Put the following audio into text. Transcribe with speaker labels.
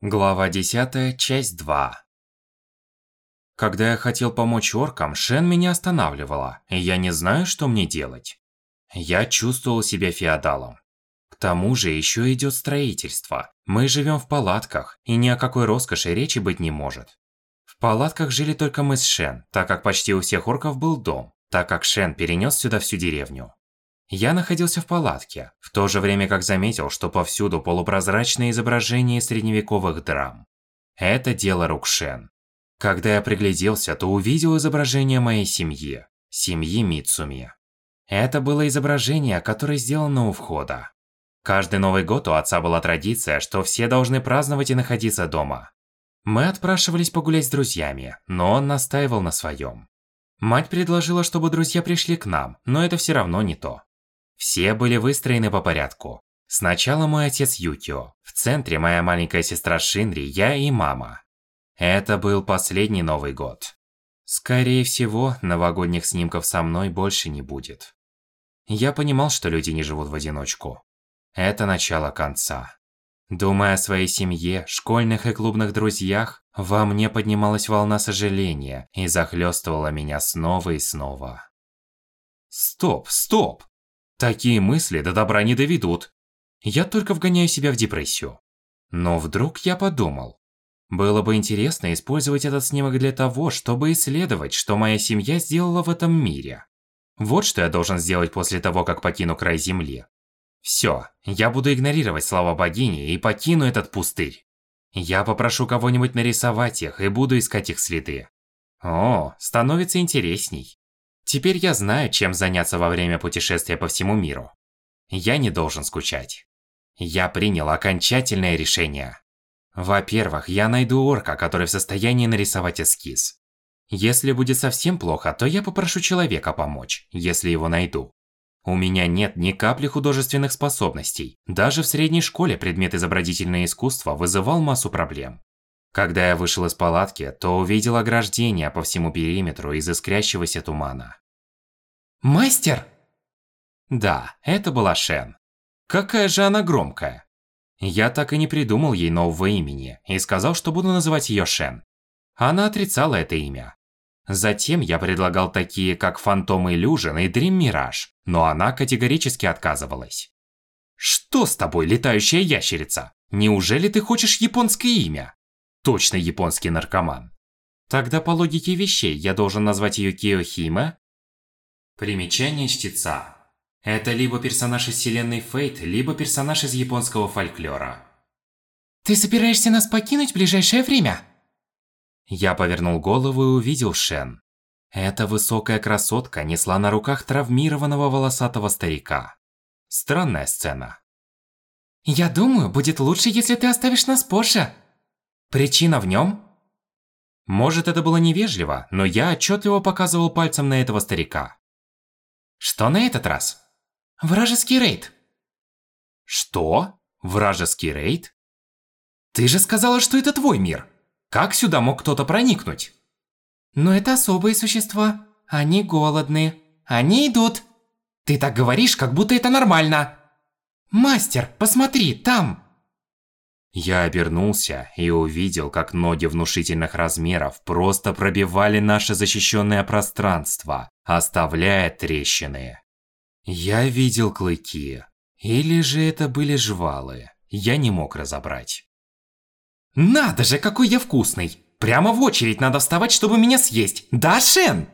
Speaker 1: Глава 10, часть 2 Когда я хотел помочь оркам, Шен меня останавливала, и я не знаю, что мне делать. Я чувствовал себя феодалом. К тому же еще идет строительство. Мы живем в палатках, и ни о какой роскоши речи быть не может. В палатках жили только мы с Шен, так как почти у всех орков был дом, так как Шен перенес сюда всю деревню. Я находился в палатке, в то же время как заметил, что повсюду полупрозрачные изображения средневековых драм. Это дело рук Шен. Когда я пригляделся, то увидел изображение моей семьи, семьи Мицуми. Это было изображение, которое сделано у входа. Каждый Новый год у отца была традиция, что все должны праздновать и находиться дома. Мы отпрашивались погулять с друзьями, но он настаивал на своем. Мать предложила, чтобы друзья пришли к нам, но это все равно не то. Все были выстроены по порядку. Сначала мой отец Юкио, в центре моя маленькая сестра Шинри, я и мама. Это был последний Новый год. Скорее всего, новогодних снимков со мной больше не будет. Я понимал, что люди не живут в одиночку. Это начало конца. Думая о своей семье, школьных и клубных друзьях, во мне поднималась волна сожаления и захлестывала меня снова и снова. Стоп, стоп! Такие мысли до добра не доведут. Я только вгоняю себя в депрессию. Но вдруг я подумал. Было бы интересно использовать этот снимок для того, чтобы исследовать, что моя семья сделала в этом мире. Вот что я должен сделать после того, как покину край земли. Все, я буду игнорировать слова богини и покину этот пустырь. Я попрошу кого-нибудь нарисовать их и буду искать их следы. О, становится интересней. Теперь я знаю, чем заняться во время путешествия по всему миру. Я не должен скучать. Я принял окончательное решение. Во-первых, я найду орка, который в состоянии нарисовать эскиз. Если будет совсем плохо, то я попрошу человека помочь, если его найду. У меня нет ни капли художественных способностей. Даже в средней школе предмет изобразительное искусство вызывал массу проблем. Когда я вышел из палатки, то увидел ограждение по всему периметру из искрящегося тумана.
Speaker 2: Мастер?
Speaker 1: Да, это была Шен. Какая же она громкая. Я так и не придумал ей нового имени и сказал, что буду называть ее Шен. Она отрицала это имя. Затем я предлагал такие, как Фантом Иллюжен и Дрим Мираж, но она категорически отказывалась. Что с тобой, летающая ящерица? Неужели ты хочешь японское имя? Точно японский наркоман. Тогда по логике вещей я должен назвать ее Киохиме? Примечание чтеца. Это либо персонаж из вселенной Фейт, либо персонаж из японского фольклора.
Speaker 2: Ты собираешься нас покинуть в ближайшее время?
Speaker 1: Я повернул голову и увидел Шен. Эта высокая красотка несла на руках травмированного волосатого старика. Странная сцена.
Speaker 2: Я думаю, будет лучше, если ты оставишь нас позже.
Speaker 1: Причина в нем? Может, это было невежливо, но я отчетливо показывал пальцем на этого старика. Что на этот раз?
Speaker 2: Вражеский рейд.
Speaker 1: Что? Вражеский рейд? Ты же сказала, что это твой мир. Как сюда мог кто-то проникнуть?
Speaker 2: Но это особые существа. Они голодные. Они идут. Ты так говоришь, как будто это нормально. Мастер, посмотри, там.
Speaker 1: Я обернулся и увидел, как ноги внушительных размеров просто пробивали наше защищенное пространство, оставляя трещины. Я видел клыки. Или же это были жвалы. Я не мог разобрать.
Speaker 2: Надо же, какой я вкусный! Прямо в очередь надо вставать, чтобы меня съесть. Да, Шен?